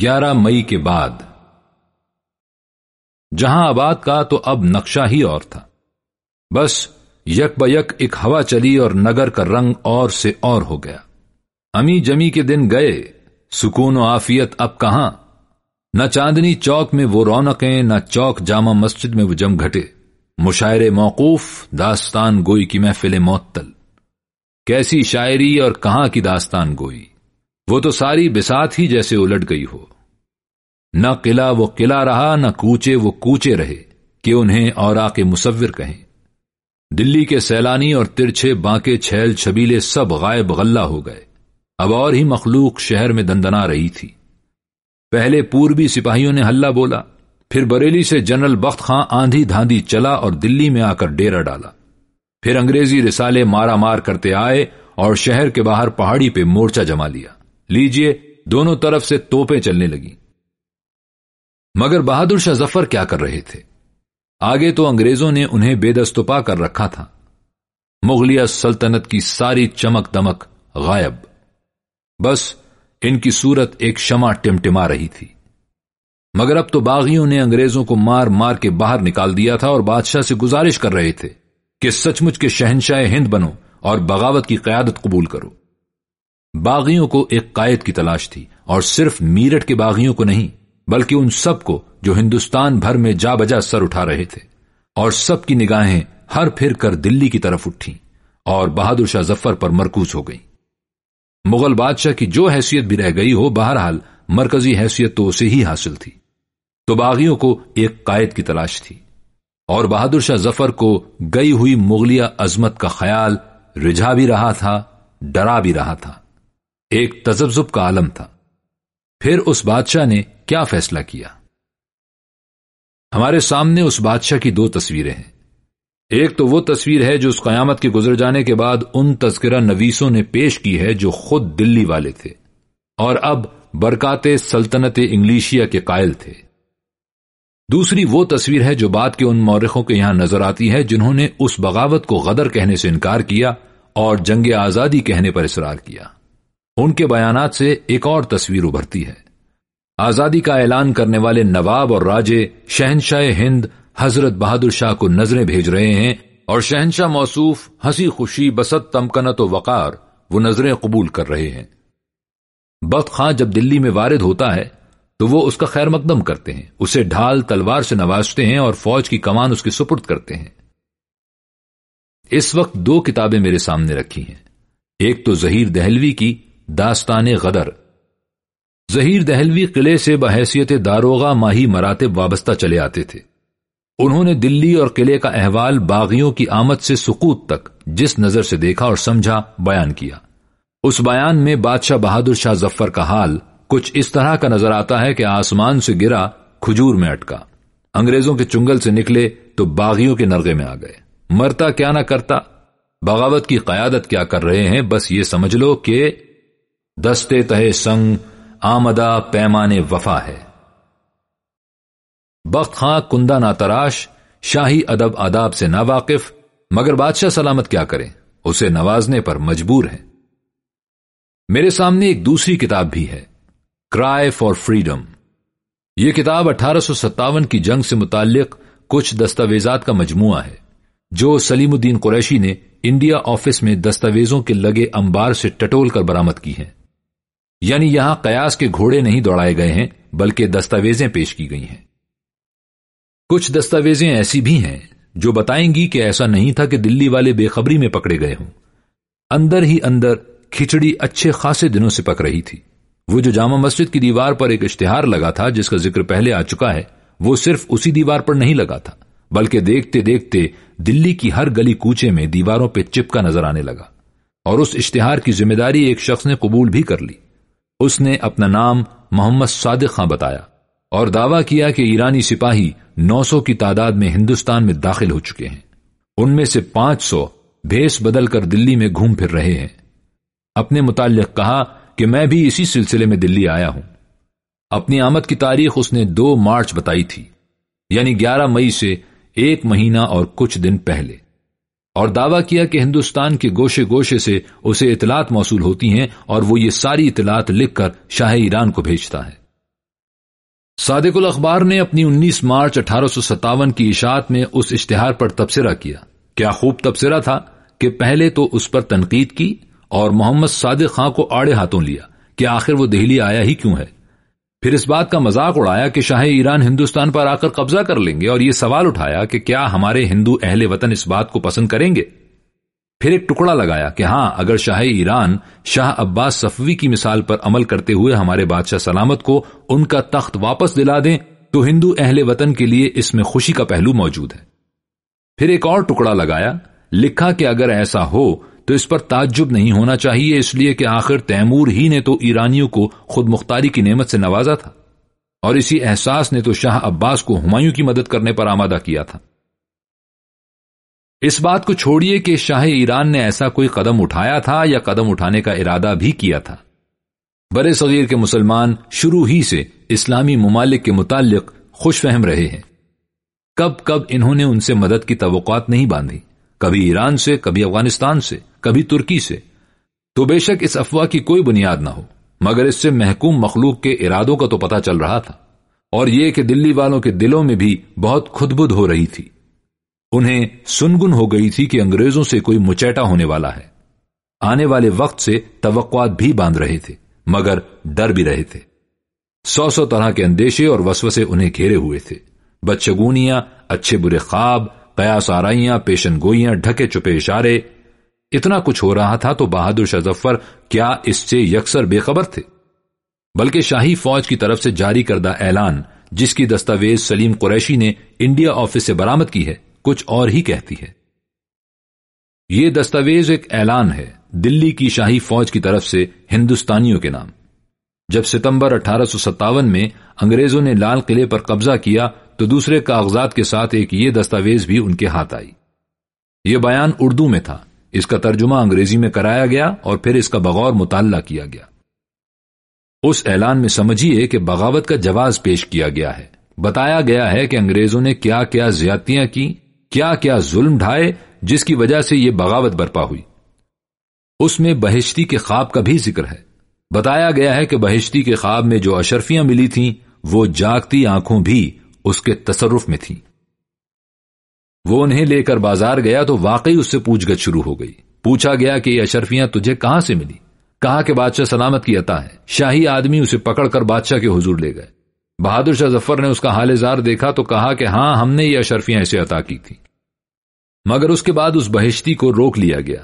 گیارہ مئی کے بعد۔ جہاں آباد کا تو اب نقشہ ہی اور تھا۔ بس یک یک ایک ہوا چلی اور نگر کا رنگ اور سے اور ہو گیا۔ امی جمی کے دن گئے، سکون و آفیت اب کہاں؟ نہ چاندنی چوک میں وہ رونقیں، نہ چوک جامع مسجد میں وہ جم گھٹے۔ مشاعر موقوف، داستان گوئی کی محفل معطل۔ کیسی شاعری اور کہاں کی داستان گوئی؟ وہ تو ساری بسات ہی جیسے الٹ گئی ہو۔ نہ قلعہ وہ قلعہ رہا، نہ کوچے وہ کوچے رہے، کہ انہیں اور آ کے مصور کہیں۔ دلی کے سیلانی اور ترچھے بانکے چھیل چھبیلے سب غائب غلہ ہو گئے۔ اب اور ہی مخلوق شہر میں دندنا رہی تھی۔ پہلے پوربی سپاہیوں نے ہلہ بولا، پھر بریلی سے جنرل بخت خاں آندھی دھاندھی چلا اور دلی میں آ کر ڈیرا ڈالا۔ پھر انگریزی رسالے مارا مار کرتے آئے اور شہر کے باہر پہاڑی پہ مورچہ جما لیا۔ لیجیے دونوں طرف سے توپیں چلنے لگی مگر بہادر شاہ ظفر کیا کر رہے تھے؟ آگے تو انگریزوں نے انہیں بے دستپا کر رکھا تھا۔ مغلیہ سلطنت کی ساری چمک دمک غائب۔ بس ان کی صورت ایک شمع ٹمٹما رہی تھی۔ مگر اب تو باغیوں نے انگریزوں کو مار مار کے باہر نکال دیا تھا اور بادشاہ سے گزارش کر رہے تھے کہ سچ مچ کے شہنشاہ ہند بنو اور بغاوت کی قیادت قبول کرو۔ باغیوں کو ایک قائد کی تلاش تھی اور صرف میرٹ کے باغیوں کو نہیں، بلکہ ان سب کو جو ہندوستان بھر میں جا بجا سر اٹھا رہے تھے۔ اور سب کی نگاہیں ہر پھر کر دلی کی طرف اٹھی اور بہادر شاہ ظفر پر مرکوز ہو گئی مغل بادشاہ کی جو حیثیت بھی رہ گئی ہو، بہرحال مرکزی حیثیت تو اسے ہی حاصل تھی۔ تو باغیوں کو ایک قائد کی تلاش تھی۔ اور بہادر شاہ ظفر کو گئی ہوئی مغلیہ عظمت کا خیال رجھا بھی رہا تھا، ڈرا بھی رہا تھا۔ ایک تجزب کا عالم تھا۔ پھر اس بادشاہ نے کیا فیصلہ کیا؟ ہمارے سامنے اس بادشاہ کی دو تصویریں ہیں۔ ایک تو وہ تصویر ہے جو اس قیامت کے گزر جانے کے بعد ان تذکرہ نویسوں نے پیش کی ہے جو خود دلی والے تھے اور اب برکات سلطنت انگلیشیا کے قائل تھے۔ دوسری وہ تصویر ہے جو بات کے ان مورخوں کے یہاں نظر آتی ہے جنہوں نے اس بغاوت کو غدر کہنے سے انکار کیا اور جنگ آزادی کہنے پر اصرار کیا۔ ان کے بیانات سے ایک اور تصویر ابھرتی ہے۔ آزادی کا اعلان کرنے والے نواب اور راجے شہنشاہ ہند حضرت بہادر شاہ کو نظریں بھیج رہے ہیں اور شہنشاہ موصوف ہنسی خوشی بست تمکنت و وقار وہ نظریں قبول کر رہے ہیں۔ بخت خاں جب دلی میں وارد ہوتا ہے تو وہ اس کا خیر مقدم کرتے ہیں۔ اسے ڈھال تلوار سے نوازتے ہیں اور فوج کی کمان اس کے سپرد کرتے ہیں۔ اس وقت دو کتابیں میرے سامنے رکھی ہیں۔ ایک تو ظہیر دہلوی کی داستان غدر۔ ظہیر دہلوی قلعے سے بحیثیت داروغہ ماہی مراتب وابستہ چلے آتے تھے۔ انہوں نے دلی اور قلعے کا احوال باغیوں کی آمد سے سکوت تک جس نظر سے دیکھا اور سمجھا بیان کیا۔ اس بیان میں بادشاہ بہادر شاہ ظفر کا حال کچھ اس طرح کا نظر آتا ہے کہ آسمان سے گرا کھجور میں اٹکا۔ انگریزوں کے چنگل سے نکلے تو باغیوں کے نرغے میں آ گئے۔ مرتا کیا نہ کرتا؟ بغاوت کی قیادت کیا کر رہے ہیں؟ بس یہ سمجھ لو کہ دستے تہ سنگ، آمدہ پیمان وفا ہے۔ بخت خاں کندہ نا تراش شاہی ادب آداب سے نا واقف مگر بادشاہ سلامت کیا کریں، اسے نوازنے پر مجبور ہے میرے سامنے ایک دوسری کتاب بھی ہے کرائے فار فریڈم یہ کتاب اٹھارہ سو ستاون کی جنگ سے متعلق کچھ دستاویزات کا مجموعہ ہے، جو سلیم الدین قریشی نے انڈیا آفس میں دستاویزوں کے لگے انبار سے ٹٹول کر برامت کی ہیں۔ یعنی یہاں قیاس کے گھوڑے نہیں دوڑائے گئے ہیں، بلکہ دستاویزیں پیش کی گئی ہیں۔ کچھ دستاویزیں ایسی بھی ہیں جو بتائیں گی کہ ایسا نہیں تھا کہ دلی والے بے خبری میں پکڑے گئے ہوں۔ اندر ہی اندر کھچڑی اچھے خاصے دنوں سے پک رہی تھی۔ وہ جو جامع مسجد کی دیوار پر ایک اشتہار لگا تھا، جس کا ذکر پہلے آ چکا ہے، وہ صرف اسی دیوار پر نہیں لگا تھا، بلکہ دیکھتے دیکھتے دلی کی ہر گلی کوچے میں دیواروں پہ چپکا نظر آنے لگا۔ اور اس اشتہار کی ذمہ داری ایک شخص نے قبول بھی کر لی۔ اس نے اپنا نام محمد صادق خاں بتایا اور دعویٰ کیا کہ ایرانی سپاہی نو سو کی تعداد میں ہندوستان میں داخل ہو چکے ہیں۔ ان میں سے پانچ سو بھیس بدل کر دلی میں گھوم پھر رہے ہیں۔ اپنے متعلق کہا کہ میں بھی اسی سلسلے میں دلی آیا ہوں۔ اپنی آمد کی تاریخ اس نے دو مارچ بتائی تھی یعنی گیارہ مئی سے ایک مہینہ اور کچھ دن پہلے۔ اور دعویٰ کیا کہ ہندوستان کے گوشے گوشے سے اسے اطلاعات موصول ہوتی ہیں اور وہ یہ ساری اطلاعات لکھ کر شاہ ایران کو بھیجتا ہے۔ صادق الاخبار نے اپنی انیس مارچ اٹھارہ سو ستاون کی اشاعت میں اس اشتہار پر تبصرہ کیا۔ کیا خوب تبصرہ تھا کہ پہلے تو اس پر تنقید کی اور محمد صادق خان کو آڑے ہاتھوں لیا کہ آخر وہ دہلی آیا ہی کیوں ہے۔ پھر اس بات کا مذاق اڑایا کہ شاہ ایران ہندوستان پر آ کر قبضہ کر لیں گے اور یہ سوال اٹھایا کہ کیا ہمارے ہندو اہل وطن اس بات کو پسند کریں گے؟ پھر ایک ٹکڑا لگایا کہ ہاں اگر شاہ ایران شاہ عباس صفوی کی مثال پر عمل کرتے ہوئے ہمارے بادشاہ سلامت کو ان کا تخت واپس دلا دیں، تو ہندو اہل وطن کے لیے اس میں خوشی کا پہلو موجود ہے۔ پھر ایک اور ٹکڑا لگایا، لکھا کہ اگر ایسا ہو تو اس پر تعجب نہیں ہونا چاہیے، اس لیے کہ آخر تیمور ہی نے تو ایرانیوں کو خود مختاری کی نعمت سے نوازا تھا۔ اور اسی احساس نے تو شاہ عباس کو ہمایوں کی مدد کرنے پر آمادہ کیا تھا۔ اس بات کو چھوڑیے کہ شاہ ایران نے ایسا کوئی قدم اٹھایا تھا یا قدم اٹھانے کا ارادہ بھی کیا تھا۔ برے صغیر کے مسلمان شروع ہی سے اسلامی ممالک کے متعلق خوش فہم رہے ہیں۔ کب کب انہوں نے ان سے مدد کی توقعات نہیں باندھی۔ کبھی ایران سے، کبھی افغانستان سے۔ کبھی ترکی سے۔ تو بے شک اس افواہ کی کوئی بنیاد نہ ہو، مگر اس سے محکوم مخلوق کے ارادوں کا تو پتا چل رہا تھا۔ اور یہ کہ دلی والوں کے دلوں میں بھی بہت خود بدھ ہو رہی تھی۔ انہیں سنگن ہو گئی تھی کہ انگریزوں سے کوئی مچیٹا ہونے والا ہے۔ آنے والے وقت سے توقعات بھی باندھ رہے تھے، مگر ڈر بھی رہے تھے۔ سو سو طرح کے اندیشے اور وسوسے انہیں گھیرے ہوئے تھے۔ بچگونیاں اچھے برے خواب، قیاس آرائیاں، پیشن گوئیاں، ڈھکے چپے اشارے اتنا کچھ ہو رہا تھا تو بہادر شاہ ظفر کیا اس سے یکسر بے خبر تھے؟ بلکہ شاہی فوج کی طرف سے جاری کردہ اعلان، جس کی دستاویز سلیم قریشی نے انڈیا آفس سے برامد کی ہے، کچھ اور ہی کہتی ہے۔ یہ دستاویز ایک اعلان ہے، دلی کی شاہی فوج کی طرف سے ہندوستانیوں کے نام۔ جب ستمبر اٹھارہ سو ستاون میں انگریزوں نے لال قلعے پر قبضہ کیا، تو دوسرے کاغذات کے ساتھ ایک یہ دستاویز بھی ان کے ہاتھ آئی۔ یہ بیان اردو میں تھا۔ اس کا ترجمہ انگریزی میں کرایا گیا اور پھر اس کا بغور مطالعہ کیا گیا۔ اس اعلان میں سمجھیے کہ بغاوت کا جواز پیش کیا گیا ہے۔ بتایا گیا ہے کہ انگریزوں نے کیا کیا زیادتیاں کی، کیا کیا ظلم ڈھائے، جس کی وجہ سے یہ بغاوت برپا ہوئی۔ اس میں بہشتی کے خواب کا بھی ذکر ہے۔ بتایا گیا ہے کہ بہشتی کے خواب میں جو اشرفیاں ملی تھیں، وہ جاگتی آنکھوں بھی اس کے تصرف میں تھی وہ انہیں لے کر بازار گیا تو واقعی اس سے پوچھ گچھ شروع ہو گئی۔ پوچھا گیا کہ یہ اشرفیاں تجھے کہاں سے ملی؟ کہا کہ بادشاہ سلامت کی عطا ہے۔ شاہی آدمی اسے پکڑ کر بادشاہ کے حضور لے گئے۔ بہادر شاہ ظفر نے اس کا حال زار دیکھا تو کہا کہ ہاں ہم نے یہ اشرفیاں اسے عطا کی تھی مگر اس کے بعد اس بہشتی کو روک لیا گیا۔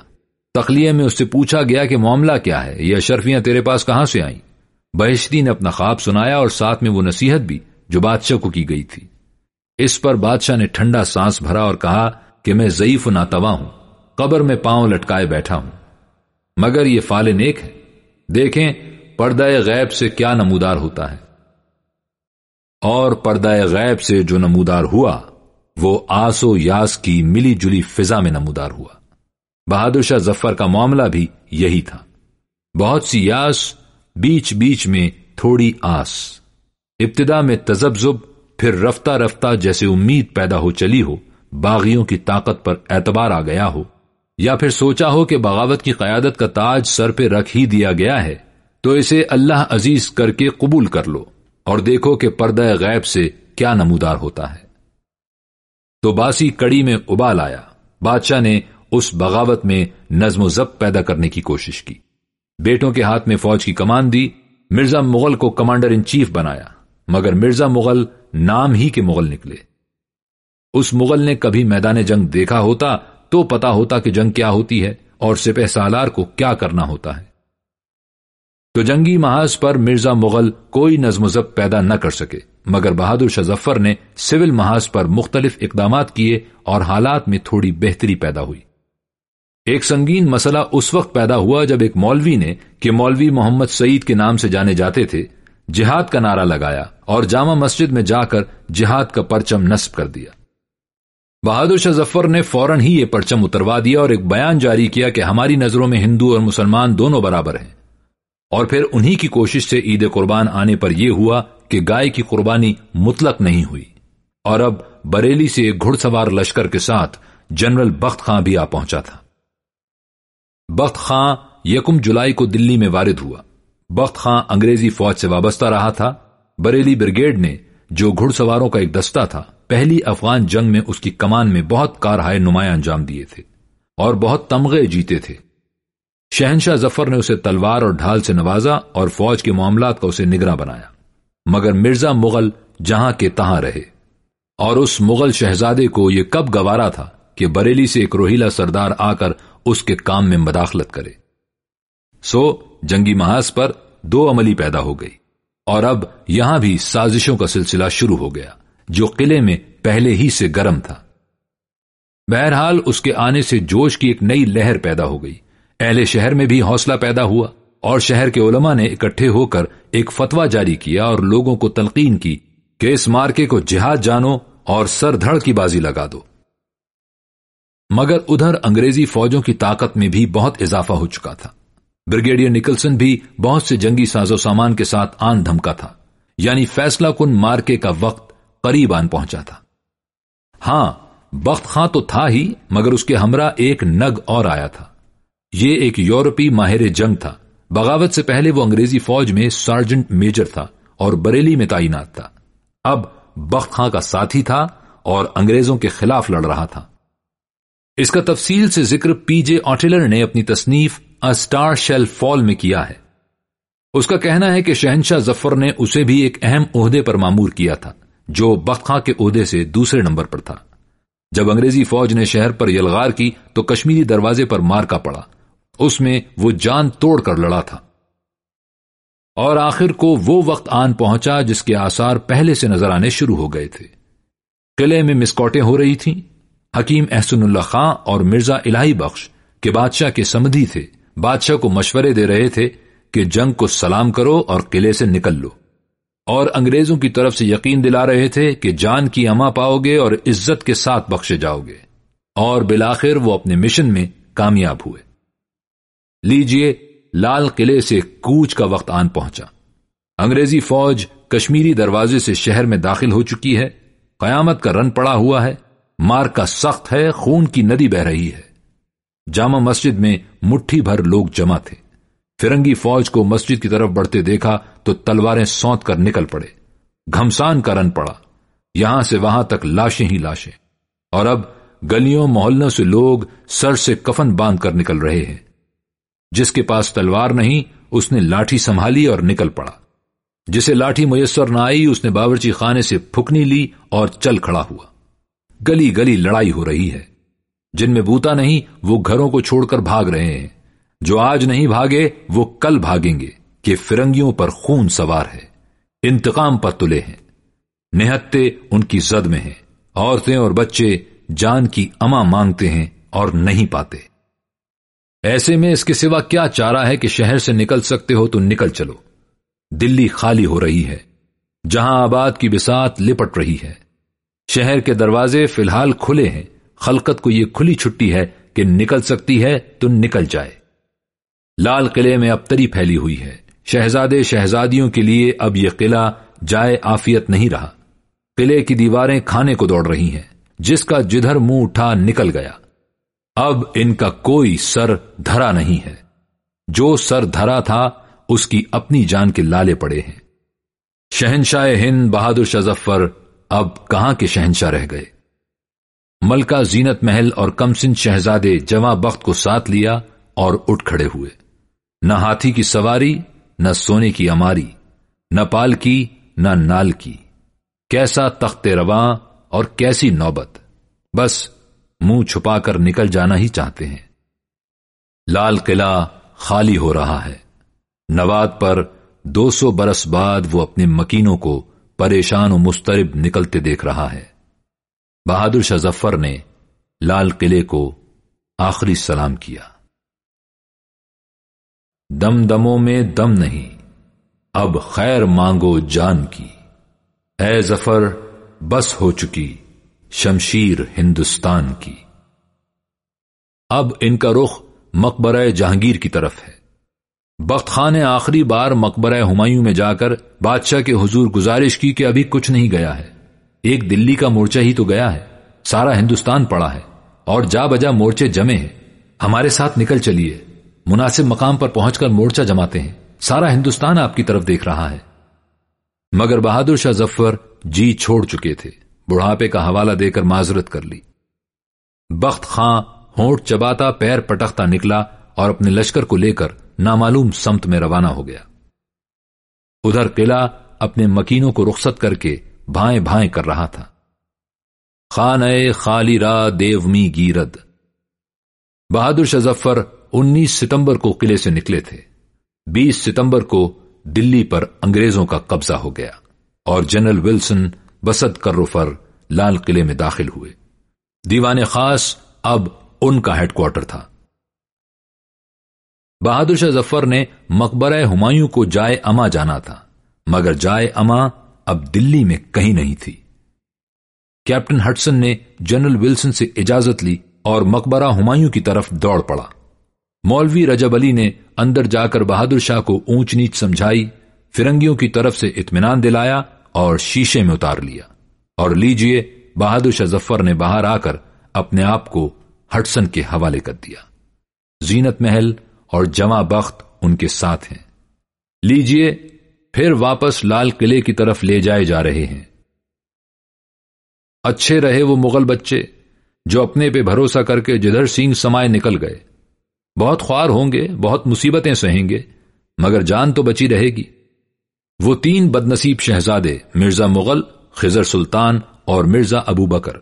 تخلیے میں اس سے پوچھا گیا کہ معاملہ کیا ہے؟ یہ اشرفیاں تیرے پاس کہاں سے آئیں؟ بہشتی نے اپنا خواب سنایا اور ساتھ میں وہ نصیحت بھی جو بادشاہ کو کی گئی تھی۔ اس پر بادشاہ نے ٹھنڈا سانس بھرا اور کہا کہ میں ضعیف ناتوا ہوں، قبر میں پاؤں لٹکائے بیٹھا ہوں۔ مگر یہ فال نیک ہے۔ دیکھیں، پردہ غیب سے کیا نمودار ہوتا ہے۔ اور پردہ غیب سے جو نمودار ہوا، وہ آس و یاس کی ملی جلی فضا میں نمودار ہوا۔ بہادر شاہ ظفر کا معاملہ بھی یہی تھا۔ بہت سی یاس بیچ بیچ میں تھوڑی آس۔ ابتدا میں تزبزب پھر رفتہ رفتہ جیسے امید پیدا ہو چلی ہو، باغیوں کی طاقت پر اعتبار آ گیا ہو، یا پھر سوچا ہو کہ بغاوت کی قیادت کا تاج سر پہ رکھ ہی دیا گیا ہے، تو اسے اللہ عزیز کر کے قبول کر لو اور دیکھو کہ پردہ غیب سے کیا نمودار ہوتا ہے۔ تو باسی کڑی میں ابال آیا، بادشاہ نے اس بغاوت میں نظم و ضبط پیدا کرنے کی کوشش کی۔ بیٹوں کے ہاتھ میں فوج کی کمان دی، مرزا مغل کو کمانڈر ان چیف بنایا۔ مگر مرزا مغل نام ہی کے مغل نکلے۔ اس مغل نے کبھی میدان جنگ دیکھا ہوتا تو پتا ہوتا کہ جنگ کیا ہوتی ہے اور سپہ سالار کو کیا کرنا ہوتا ہے۔ تو جنگی محاذ پر مرزا مغل کوئی نظم و ضبط پیدا نہ کر سکے، مگر بہادر شاہ ظفر نے سول محاذ پر مختلف اقدامات کیے اور حالات میں تھوڑی بہتری پیدا ہوئی۔ ایک سنگین مسئلہ اس وقت پیدا ہوا جب ایک مولوی نے کہ مولوی محمد سعید کے نام سے جانے جاتے تھے جہاد کا نعرہ لگایا اور جامع مسجد میں جا کر جہاد کا پرچم نصب کر دیا۔ بہادر شاہ ظفر نے فوراً ہی یہ پرچم اتروا دیا اور ایک بیان جاری کیا کہ ہماری نظروں میں ہندو اور مسلمان دونوں برابر ہیں۔ اور پھر انہی کی کوشش سے عید قربان آنے پر یہ ہوا کہ گائے کی قربانی مطلق نہیں ہوئی۔ اور اب بریلی سے ایک گھڑ سوار لشکر کے ساتھ جنرل بخت خان بھی آ پہنچا تھا۔ بخت خان یکم جولائی کو دلی میں وارد ہوا۔ بخت خان انگریزی فوج سے وابستہ رہا تھا۔ بریلی بریگیڈ نے جو گھڑ سواروں کا ایک دستہ تھا، پہلی افغان جنگ میں اس کی کمان میں بہت کارہائے نمایاں انجام دیے تھے اور بہت تمغے جیتے تھے۔ شہنشاہ ظفر نے اسے تلوار اور ڈھال سے نوازا اور فوج کے معاملات کا اسے نگراں بنایا۔ مگر مرزا مغل جہاں کے تہاں رہے۔ اور اس مغل شہزادے کو یہ کب گوارا تھا کہ بریلی سے ایک روہیلا سردار آ کر اس کے کام میں مداخلت کرے۔ سو جنگی محاذ پر دو عملی پیدا ہو گئی اور اب یہاں بھی سازشوں کا سلسلہ شروع ہو گیا جو قلعے میں پہلے ہی سے گرم تھا۔ بہرحال اس کے آنے سے جوش کی ایک نئی لہر پیدا ہو گئی۔ اہل شہر میں بھی حوصلہ پیدا ہوا اور شہر کے علماء نے اکٹھے ہو کر ایک فتوا جاری کیا اور لوگوں کو تلقین کی کہ اس مارکے کو جہاد جانو اور سر دھڑ کی بازی لگا دو۔ مگر ادھر انگریزی فوجوں کی طاقت میں بھی بہت اضافہ ہو چکا تھا۔ بریگیڈیئر نکلسن بھی بہت سے جنگی ساز و سامان کے ساتھ آن دھمکا تھا یعنی فیصلہ کن مارکے کا وقت قریب آن پہنچا تھا۔ ہاں بخت خاں تو تھا ہی، مگر اس کے ہمراہ ایک نگ اور آیا تھا۔ یہ ایک یورپی ماہر جنگ تھا۔ بغاوت سے پہلے وہ انگریزی فوج میں سارجنٹ میجر تھا اور بریلی میں تعینات تھا۔ اب بخت خاں کا ساتھی تھا اور انگریزوں کے خلاف لڑ رہا تھا۔ اس کا تفصیل سے ذکر پی جے آٹیلر نے اپنی تصنیف اسٹار شیل فال میں کیا ہے۔ اس کا کہنا ہے کہ شہنشاہ ظفر نے اسے بھی ایک اہم عہدے پر معمور کیا تھا، جو بخا کے عہدے سے دوسرے نمبر پر تھا۔ جب انگریزی فوج نے شہر پر یلغار کی تو کشمیری دروازے پر مار کا پڑا۔ اس میں وہ جان توڑ کر لڑا تھا۔ اور آخر کو وہ وقت آن پہنچا جس کے آثار پہلے سے نظر آنے شروع ہو گئے تھے۔ قلعے میں مسکوٹیں ہو رہی تھیں۔ حکیم احسن اللہ خان اور مرزا الہی بخش کے بادشاہ کے سمدھی تھے۔ بادشاہ کو مشورے دے رہے تھے کہ جنگ کو سلام کرو اور قلعے سے نکل لو۔ اور انگریزوں کی طرف سے یقین دلا رہے تھے کہ جان کی اما پاؤ گے اور عزت کے ساتھ بخشے جاؤ گے۔ اور بلاخر وہ اپنے مشن میں کامیاب ہوئے۔ لیجیے، لال قلعے سے کوچ کا وقت آن پہنچا۔ انگریزی فوج کشمیری دروازے سے شہر میں داخل ہو چکی ہے۔ قیامت کا رن پڑا ہوا ہے۔ مار کا سخت ہے، خون کی ندی بہ رہی ہے۔ جامع مسجد میں مٹھی بھر لوگ جمع تھے۔ فرنگی فوج کو مسجد کی طرف بڑھتے دیکھا تو تلواریں سونت کر نکل پڑے۔ گھمسان کا رن پڑا۔ یہاں سے وہاں تک لاشیں ہی لاشیں۔ اور اب گلیوں محلوں سے لوگ سر سے کفن باندھ کر نکل رہے ہیں۔ جس کے پاس تلوار نہیں، اس نے لاٹھی سنبھالی اور نکل پڑا۔ جسے لاٹھی میسر نہ آئی، اس نے باورچی خانے سے پھکنی لی اور چل کھڑا ہوا۔ گلی گلی لڑائی ہو رہی ہے۔ جن میں بوتا نہیں، وہ گھروں کو چھوڑ کر بھاگ رہے ہیں۔ جو آج نہیں بھاگے، وہ کل بھاگیں گے۔ کہ فرنگیوں پر خون سوار ہے۔ انتقام پر تلے ہیں۔ نہتے ان کی زد میں ہیں۔ عورتیں اور بچے جان کی اما مانگتے ہیں اور نہیں پاتے۔ ایسے میں اس کے سوا کیا چارہ ہے کہ شہر سے نکل سکتے ہو تو نکل چلو۔ دلی خالی ہو رہی ہے۔ جہاں آباد کی بسات لپٹ رہی ہے۔ شہر کے دروازے فی الحال کھلے ہیں۔ خلقت کو یہ کھلی چھٹی ہے کہ نکل سکتی ہے تو نکل جائے۔ لال قلعے میں اب تری پھیلی ہوئی ہے۔ شہزادے شہزادیوں کے لیے اب یہ قلعہ جائے آفیت نہیں رہا۔ قلعے کی دیواریں کھانے کو دوڑ رہی ہیں، جس کا جدھر منہ اٹھا نکل گیا۔ اب ان کا کوئی سر دھرا نہیں ہے۔ جو سر دھرا تھا، اس کی اپنی جان کے لالے پڑے ہیں۔ شہنشاہ ہند بہادر شظفر اب کہاں کے شہنشاہ رہ گئے؟ ملکہ زینت محل اور کمسن شہزادے جمع بخت کو ساتھ لیا اور اٹھ کھڑے ہوئے۔ نہ ہاتھی کی سواری، نہ سونے کی اماری، نہ پال کی، نہ نال کی۔ کیسا تخت رواں اور کیسی نوبت۔ بس منہ چھپا کر نکل جانا ہی چاہتے ہیں۔ لال قلعہ خالی ہو رہا ہے۔ نواد پر دو سو برس بعد وہ اپنے مکینوں کو پریشان و مسترب نکلتے دیکھ رہا ہے۔ بہادر شاہ ظفر نے لال قلعے کو آخری سلام کیا۔ دم دموں میں دم نہیں، اب خیر مانگو جان کی۔ اے ظفر، بس ہو چکی شمشیر ہندوستان کی۔ اب ان کا رخ مقبرہ جہانگیر کی طرف ہے۔ بخت خان نے آخری بار مقبرہ ہمایوں میں جا کر بادشاہ کے حضور گزارش کی کہ ابھی کچھ نہیں گیا ہے۔ ایک دلی کا مورچہ ہی تو گیا ہے، سارا ہندوستان پڑا ہے، اور جا بجا مورچے جمے ہیں۔ ہمارے ساتھ نکل چلیے۔ مناسب مقام پر پہنچ کر مورچہ جماتے ہیں۔ سارا ہندوستان آپ کی طرف دیکھ رہا ہے۔ مگر بہادر شاہ ظفر جی چھوڑ چکے تھے۔ بڑھاپے کا حوالہ دے کر معذرت کر لی۔ بخت خاں ہونٹ چباتا پیر پٹختا نکلا اور اپنے لشکر کو لے کر نامعلوم سمت میں روانہ ہو گیا۔ ادھر قلعہ اپنے مکینوں کو رخصت کر کے بھائیں بھائیں کر رہا تھا۔ خان خالی را دیومی گیرد۔ بہادر شظفر انیس ستمبر کو قلعے سے نکلے تھے۔ بیس ستمبر کو دلی پر انگریزوں کا قبضہ ہو گیا اور جنرل ولسن بسد کروفر لال قلعے میں داخل ہوئے۔ دیوان خاص اب ان کا ہیڈ کوارٹر تھا۔ بہادر شاہ ظفر نے مقبرہ ہمایوں کو جائے اما جانا تھا، مگر جائے اما اب دلی میں کہیں نہیں تھی۔ کیپٹن ہٹسن نے جنرل ولسن سے اجازت لی اور مقبرہ ہمایوں کی طرف دوڑ پڑا۔ مولوی رجب علی نے اندر جا کر بہادر شاہ کو اونچ نیچ سمجھائی، فرنگیوں کی طرف سے اطمینان دلایا اور شیشے میں اتار لیا۔ اور لیجیے، بہادر شاہ ظفر نے باہر آ کر اپنے آپ کو ہٹسن کے حوالے کر دیا۔ زینت محل اور جمع بخت ان کے ساتھ ہیں۔ لیجیے پھر واپس لال قلعے کی طرف لے جائے جا رہے ہیں۔ اچھے رہے وہ مغل بچے جو اپنے پہ بھروسہ کر کے جدھر سینگ سمائے نکل گئے۔ بہت خوار ہوں گے، بہت مصیبتیں سہیں گے، مگر جان تو بچی رہے گی۔ وہ تین بدنصیب شہزادے، مرزا مغل خزر سلطان اور مرزا ابو بکر۔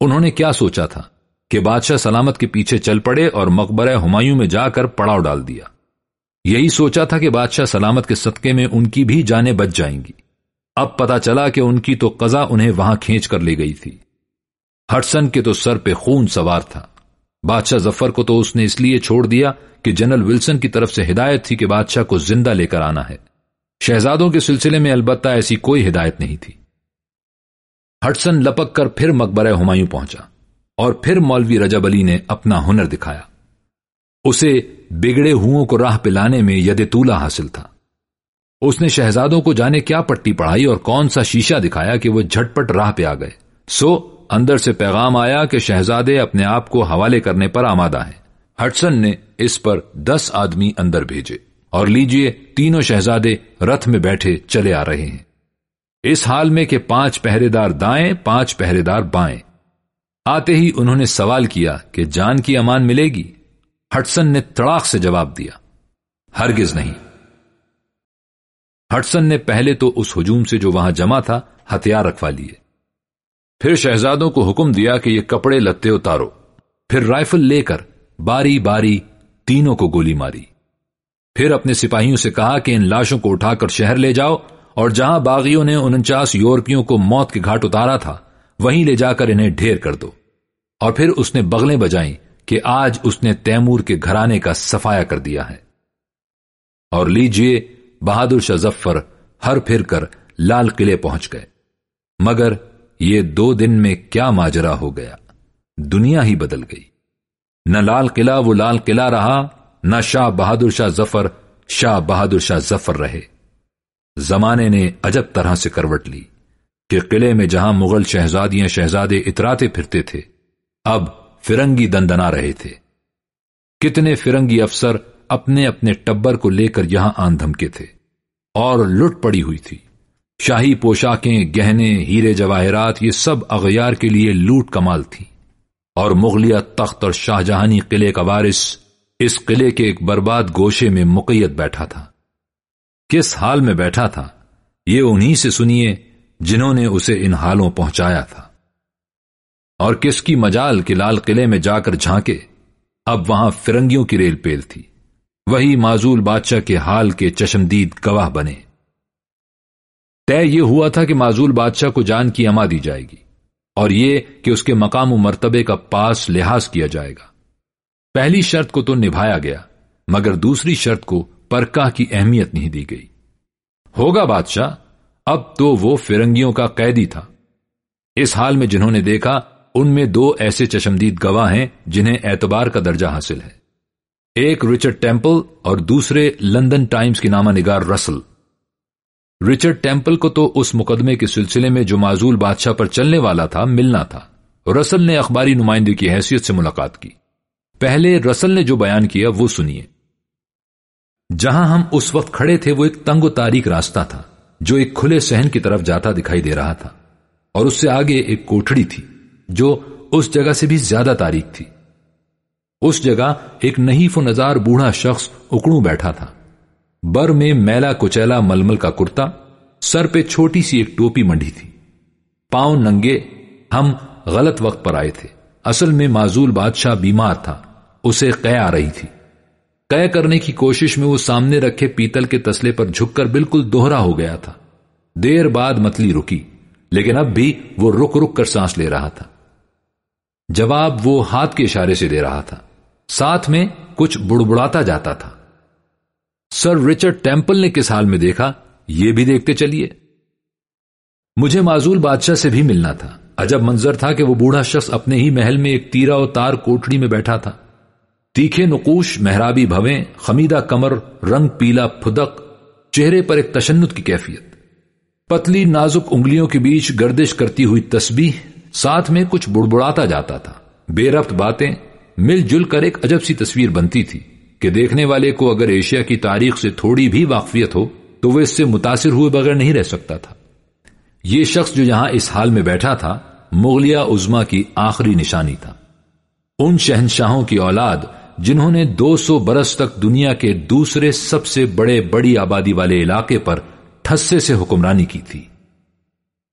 انہوں نے کیا سوچا تھا کہ بادشاہ سلامت کے پیچھے چل پڑے اور مقبرہ ہمایوں میں جا کر پڑاؤ ڈال دیا۔ یہی سوچا تھا کہ بادشاہ سلامت کے صدقے میں ان کی بھی جانیں بچ جائیں گی۔ اب پتا چلا کہ ان کی تو قضا انہیں وہاں کھینچ کر لے گئی تھی۔ ہٹسن کے تو سر پہ خون سوار تھا۔ بادشاہ ظفر کو تو اس نے اس لیے چھوڑ دیا کہ جنرل ولسن کی طرف سے ہدایت تھی کہ بادشاہ کو زندہ لے کر آنا ہے۔ شہزادوں کے سلسلے میں البتہ ایسی کوئی ہدایت نہیں تھی۔ ہٹسن لپک کر پھر مقبرہ ہمایوں پہنچا اور پھر مولوی رجب علی نے اپنا ہنر دکھایا۔ اسے بگڑے ہوں کو راہ پہ لانے میں ید تولا حاصل تھا۔ اس نے شہزادوں کو جانے کیا پٹی پڑھائی اور کون سا شیشہ دکھایا کہ وہ جھٹپٹ راہ پہ آ گئے۔ سو اندر سے پیغام آیا کہ شہزادے اپنے آپ کو حوالے کرنے پر آمادہ ہیں۔ ہٹسن نے اس پر دس آدمی اندر بھیجے اور لیجیے تینوں شہزادے رتھ میں بیٹھے چلے آ رہے ہیں۔ اس حال میں کہ پانچ پہرے دار دائیں، پانچ پہرے دار بائیں۔ آتے ہی انہوں نے سوال کیا کہ جان کی امان ملے گی؟ ہٹسن نے تڑاک سے جواب دیا، ہرگز نہیں۔ ہٹسن نے پہلے تو اس ہجوم سے جو وہاں جمع تھا، ہتھیار رکھوا لیے۔ پھر شہزادوں کو حکم دیا کہ یہ کپڑے لتے اتارو۔ پھر رائفل لے کر باری باری تینوں کو گولی ماری۔ پھر اپنے سپاہیوں سے کہا کہ ان لاشوں کو اٹھا کر شہر لے جاؤ، اور جہاں باغیوں نے انچاس یورپیوں کو موت کے گھاٹ اتارا تھا، وہیں لے جا کر انہیں ڈھیر کر دو۔ اور پھر اس نے بغلیں بجائیں کہ آج اس نے تیمور کے گھرانے کا سفایا کر دیا ہے۔ اور لیجیے بہادر شاہ ظفر ہر پھر کر لال قلعے پہنچ گئے۔ مگر یہ دو دن میں کیا ماجرا ہو گیا۔ دنیا ہی بدل گئی۔ نہ لال قلعہ وہ لال قلعہ رہا، نہ شاہ بہادر شاہ ظفر شاہ بہادر شاہ ظفر رہے۔ زمانے نے عجب طرح سے کروٹ لی کہ قلعے میں جہاں مغل شہزادیاں شہزادے اتراتے پھرتے تھے، اب فرنگی دندنا رہے تھے۔ کتنے فرنگی افسر اپنے اپنے ٹبر کو لے کر یہاں آن دھمکے تھے۔ اور لٹ پڑی ہوئی تھی۔ شاہی پوشاکیں، گہنے، ہیرے جواہرات، یہ سب اغیار کے لیے لوٹ کمال تھی۔ اور مغلیہ تخت اور شاہجہانی قلعے کا وارث اس قلعے کے ایک برباد گوشے میں مقیت بیٹھا تھا۔ کس حال میں بیٹھا تھا؟ یہ انہی سے سنیے جنہوں نے اسے ان حالوں پہنچایا تھا۔ اور کس کی مجال کے لال قلعے میں جا کر جھانکے۔ اب وہاں فرنگیوں کی ریل پیل تھی۔ وہی معذول بادشاہ کے حال کے چشمدید گواہ بنے۔ طے یہ ہوا تھا کہ معذول بادشاہ کو جان کی اما دی جائے گی اور یہ کہ اس کے مقام و مرتبے کا پاس لحاظ کیا جائے گا۔ پہلی شرط کو تو نبھایا گیا، مگر دوسری شرط کو پرکا کی اہمیت نہیں دی گئی۔ ہوگا بادشاہ، اب تو وہ فرنگیوں کا قیدی تھا۔ اس حال میں جنہوں نے دیکھا ان میں دو ایسے چشمدید گواہ ہیں جنہیں اعتبار کا درجہ حاصل ہے۔ ایک رچرڈ ٹیمپل اور دوسرے لندن ٹائمز کی نامہ نگار رسل۔ رچرڈ ٹیمپل کو تو اس مقدمے کے سلسلے میں جو معذول بادشاہ پر چلنے والا تھا ملنا تھا۔ رسل نے اخباری نمائندے کی حیثیت سے ملاقات کی۔ پہلے رسل نے جو بیان کیا وہ سنیے۔ جہاں ہم اس وقت کھڑے تھے وہ ایک تنگ و تاریخ راستہ تھا جو ایک کھلے سہن کی طرف جاتا دکھائی دے رہا تھا اور اس سے آگے ایک کوٹڑی تھی۔ جو اس جگہ سے بھی زیادہ تاریخ تھی۔ اس جگہ ایک نحیف و نظار بوڑھا شخص اکڑوں بیٹھا تھا۔ بر میں میلا کچیلا ململ کا کرتا، سر پہ چھوٹی سی ایک ٹوپی منڈی تھی۔ پاؤں ننگے، ہم غلط وقت پر آئے تھے۔ اصل میں معذول بادشاہ بیمار تھا، اسے قے آ رہی تھی۔ قے کرنے کی کوشش میں وہ سامنے رکھے پیتل کے تسلے پر جھک کر بالکل دوہرا ہو گیا تھا۔ دیر بعد متلی رکی، لیکن اب بھی وہ رک رک کر سانس لے رہا تھا۔ جواب وہ ہاتھ کے اشارے سے دے رہا تھا۔ ساتھ میں کچھ بڑبڑاتا جاتا تھا۔ سر رچرڈ ٹیمپل نے کس حال میں دیکھا یہ بھی دیکھتے چلیے۔ مجھے معذول بادشاہ سے بھی ملنا تھا۔ عجب منظر تھا کہ وہ بوڑھا شخص اپنے ہی محل میں ایک تیرا و تار کوٹڑی میں بیٹھا تھا۔ تیکھے نقوش، محرابی بھویں، خمیدہ کمر، رنگ پیلا پھدک چہرے پر ایک تشنت کی کیفیت۔ پتلی نازک انگلیوں کے بیچ گردش کرتی ہوئی تسبیح ساتھ میں کچھ بڑبڑاتا جاتا تھا۔ بے رفت باتیں مل جل کر ایک عجب سی تصویر بنتی تھی کہ دیکھنے والے کو اگر ایشیا کی تاریخ سے تھوڑی بھی واقفیت ہو تو وہ اس سے متاثر ہوئے بغیر نہیں رہ سکتا تھا۔ یہ شخص جو یہاں اس حال میں بیٹھا تھا، مغلیہ عزما کی آخری نشانی تھا۔ ان شہنشاہوں کی اولاد، جنہوں نے دو سو برس تک دنیا کے دوسرے سب سے بڑے بڑی آبادی والے علاقے پر ٹھسے سے حکمرانی کی تھی۔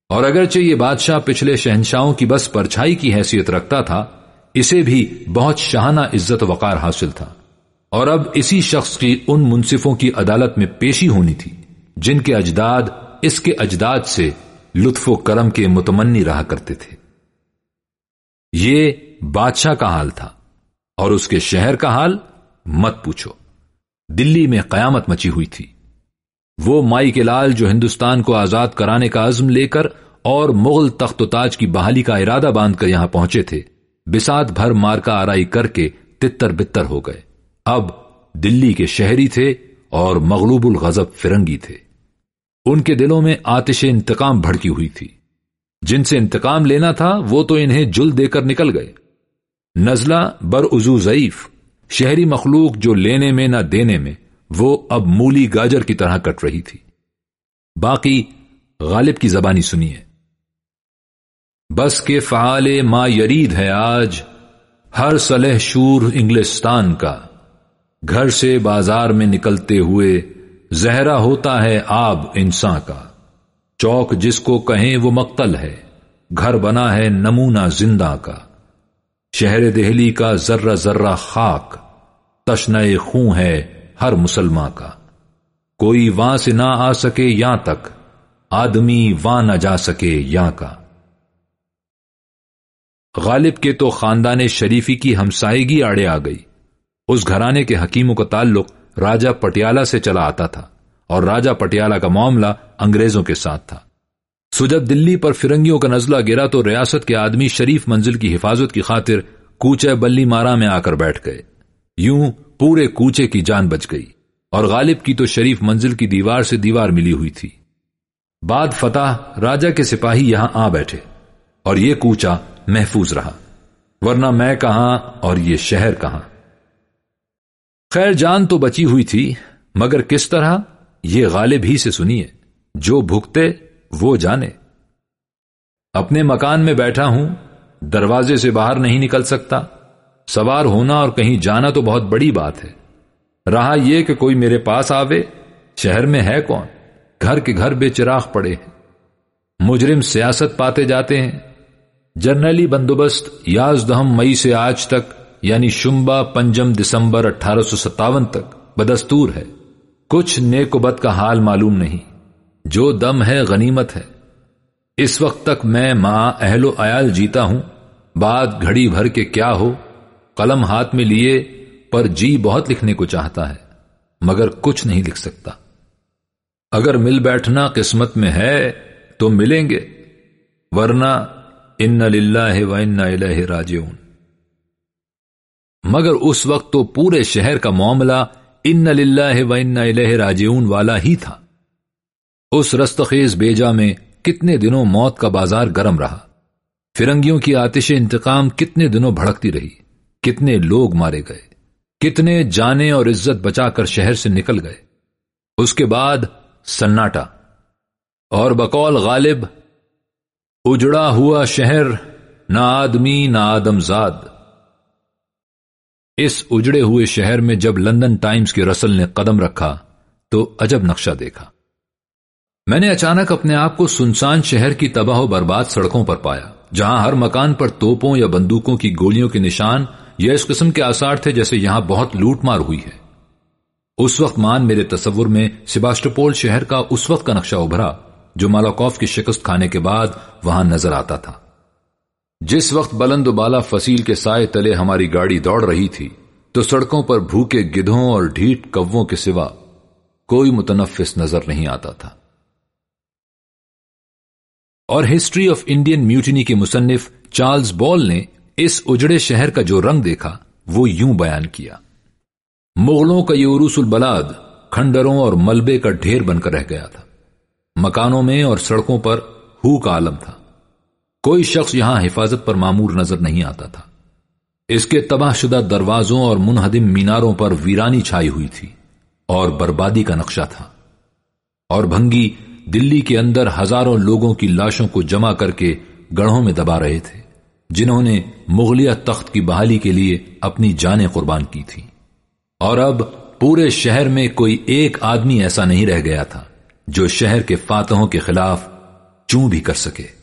اور اگرچہ یہ بادشاہ پچھلے شہنشاہوں کی بس پرچھائی کی حیثیت رکھتا تھا، اسے بھی بہت شہانہ عزت وقار حاصل تھا۔ اور اب اسی شخص کی ان منصفوں کی عدالت میں پیشی ہونی تھی، جن کے اجداد اس کے اجداد سے لطف و کرم کے متمنی رہا کرتے تھے۔ یہ بادشاہ کا حال تھا، اور اس کے شہر کا حال مت پوچھو۔ دلی میں قیامت مچی ہوئی تھی۔ وہ مائی کے لال جو ہندوستان کو آزاد کرانے کا عزم لے کر اور مغل تخت و تاج کی بحالی کا ارادہ باندھ کر یہاں پہنچے تھے بسات بھر مارکا آرائی کر کے تتر بتر ہو گئے۔ اب دلی کے شہری تھے اور مغلوب الغضب فرنگی تھے۔ ان کے دلوں میں آتش انتقام بھڑکی ہوئی تھی۔ جن سے انتقام لینا تھا، وہ تو انہیں جل دے کر نکل گئے۔ نزلہ بر ازو ضعیف، شہری مخلوق جو لینے میں نہ دینے میں۔ وہ اب مولی گاجر کی طرح کٹ رہی تھی۔ باقی غالب کی زبانی سنیے بس کے فعال ما یرید ہے آج، ہر سلح شور انگلستان کا۔ گھر سے بازار میں نکلتے ہوئے زہرا ہوتا ہے آب انسان کا۔ چوک جس کو کہیں وہ مقتل ہے، گھر بنا ہے نمونہ زندہ کا۔ شہر دہلی کا ذرہ ذرہ خاک تشن خوں ہے ہر مسلمان کا۔ کوئی وہاں سے نہ آ سکے یہاں تک، آدمی وہاں نہ جا سکے یہاں کا۔ غالب کے تو خاندان شریفی کی ہمسائیگی آڑے آ گئی۔ اس گھرانے کے حکیموں کا تعلق راجہ پٹیالہ سے چلا آتا تھا اور راجہ پٹیالہ کا معاملہ انگریزوں کے ساتھ تھا۔ سو جب دلی پر فرنگیوں کا نزلہ گرا تو ریاست کے آدمی شریف منزل کی حفاظت کی خاطر کوچے بلی مارا میں آ کر بیٹھ گئے۔ یوں پورے کوچے کی جان بچ گئی اور غالب کی تو شریف منزل کی دیوار سے دیوار ملی ہوئی تھی۔ بعد فتح راجہ کے سپاہی یہاں آ بیٹھے اور یہ کوچا محفوظ رہا، ورنہ میں کہاں اور یہ شہر کہاں۔ خیر، جان تو بچی ہوئی تھی، مگر کس طرح؟ یہ غالب ہی سے سنیے، جو بھگتے وہ جانے۔ اپنے مکان میں بیٹھا ہوں، دروازے سے باہر نہیں نکل سکتا۔ سوار ہونا اور کہیں جانا تو بہت بڑی بات ہے۔ رہا یہ کہ کوئی میرے پاس آوے، شہر میں ہے کون؟ گھر کے گھر بے چراغ پڑے ہیں۔ مجرم سیاست پاتے جاتے ہیں۔ جرنلی بندوبست یازدہم مئی سے آج تک یعنی شمبا پنجم دسمبر اٹھارہ سو ستاون تک بدستور ہے۔ کچھ نیک و بد کا حال معلوم نہیں۔ جو دم ہے غنیمت ہے۔ اس وقت تک میں ماں اہل و عیال جیتا ہوں۔ بعد گھڑی بھر کے کیا ہو؟ قلم ہاتھ میں لیے پر جی بہت لکھنے کو چاہتا ہے، مگر کچھ نہیں لکھ سکتا۔ اگر مل بیٹھنا قسمت میں ہے تو ملیں گے، ورنہ ان للہ و ان الہ راجعون۔ مگر اس وقت تو پورے شہر کا معاملہ ان للہ و ان الہ راجعون والا ہی تھا۔ اس رستخیز بیجا میں کتنے دنوں موت کا بازار گرم رہا۔ فرنگیوں کی آتش انتقام کتنے دنوں بھڑکتی رہی۔ کتنے لوگ مارے گئے، کتنے جانے اور عزت بچا کر شہر سے نکل گئے۔ اس کے بعد سناٹا، اور بقول غالب، اجڑا ہوا شہر، نہ آدمی، نہ آدم زاد۔ اس اجڑے ہوئے شہر میں جب لندن ٹائمز کی رسل نے قدم رکھا، تو عجب نقشہ دیکھا۔ میں نے اچانک اپنے آپ کو سنسان شہر کی تباہ و برباد سڑکوں پر پایا، جہاں ہر مکان پر توپوں یا بندوقوں کی گولیوں کے نشان یا اس قسم کے آثار تھے جیسے یہاں بہت لوٹ مار ہوئی ہے۔ اس وقت مان میرے تصور میں سباسٹوپول شہر کا اس وقت کا نقشہ ابھرا جو مالاکوف کی شکست کھانے کے بعد وہاں نظر آتا تھا۔ جس وقت بلند و بالا فصیل کے سائے تلے ہماری گاڑی دوڑ رہی تھی، تو سڑکوں پر بھوکے گدھوں اور ڈھیٹ کووں کے سوا کوئی متنفس نظر نہیں آتا تھا۔ اور ہسٹری آف انڈین میوٹنی کے مصنف چارلز بال نے اس اجڑے شہر کا جو رنگ دیکھا، وہ یوں بیان کیا۔ مغلوں کا یہ عروس البلاد کھنڈروں اور ملبے کا ڈھیر بن کر رہ گیا تھا۔ مکانوں میں اور سڑکوں پر ہو کا عالم تھا۔ کوئی شخص یہاں حفاظت پر معمور نظر نہیں آتا تھا۔ اس کے تباہ شدہ دروازوں اور منہدم میناروں پر ویرانی چھائی ہوئی تھی اور بربادی کا نقشہ تھا۔ اور بھنگی دلی کے اندر ہزاروں لوگوں کی لاشوں کو جمع کر کے گڑھوں میں دبا رہے تھے۔ جنہوں نے مغلیہ تخت کی بحالی کے لیے اپنی جانیں قربان کی تھی اور اب پورے شہر میں کوئی ایک آدمی ایسا نہیں رہ گیا تھا جو شہر کے فاتحوں کے خلاف چوں بھی کر سکے۔